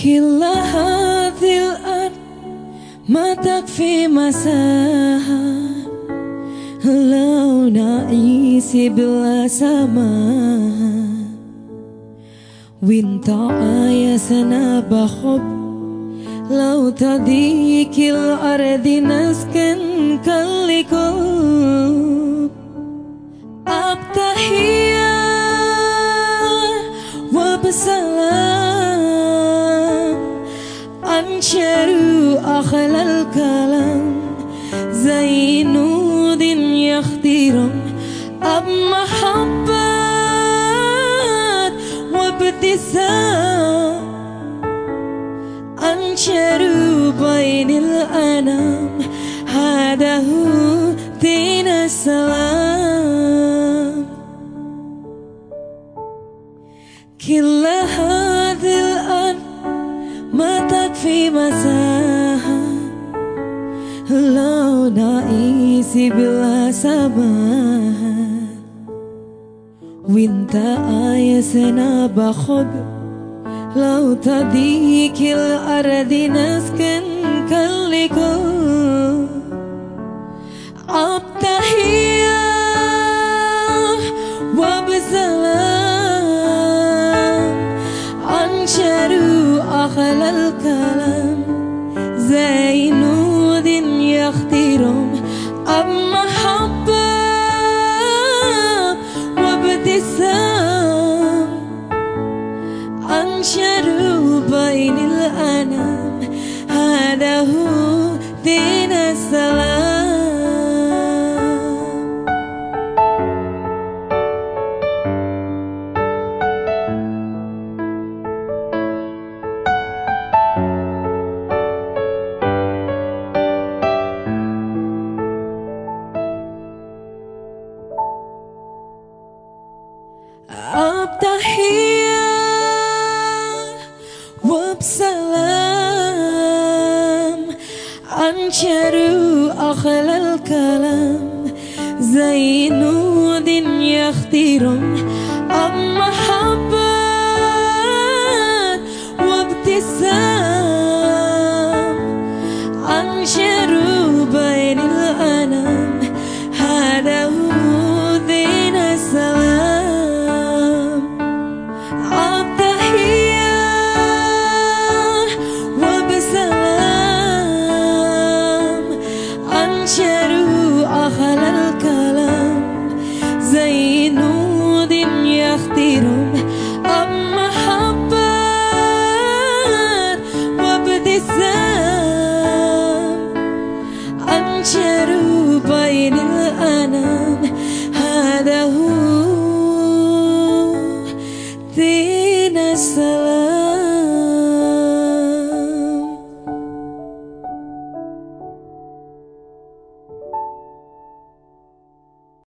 Kila hadhil ar Matak fi masa Halau na'isi bila sama Winta ayasana bakhob Lau tadikil ardi nasken kalikob Abtahiyah Wabasalah أنشروا أخل الكلام زي نود يخضرم أب محبة وابتسام أنشروا بين الأنام هذا هو دين السلام كل هذا الان ما في مساحة لو نعيش بلا سماها وانت عايزنا بحب لو تضيق الأرض نسكن كلكم أبتحية وبسلام أنشروا أخلاق Sesam, angsharupa inilah nam, haduh tidak salah. بتحية وبسلام أنشروا أغلى الكلام زينوا دنيا اختيرهم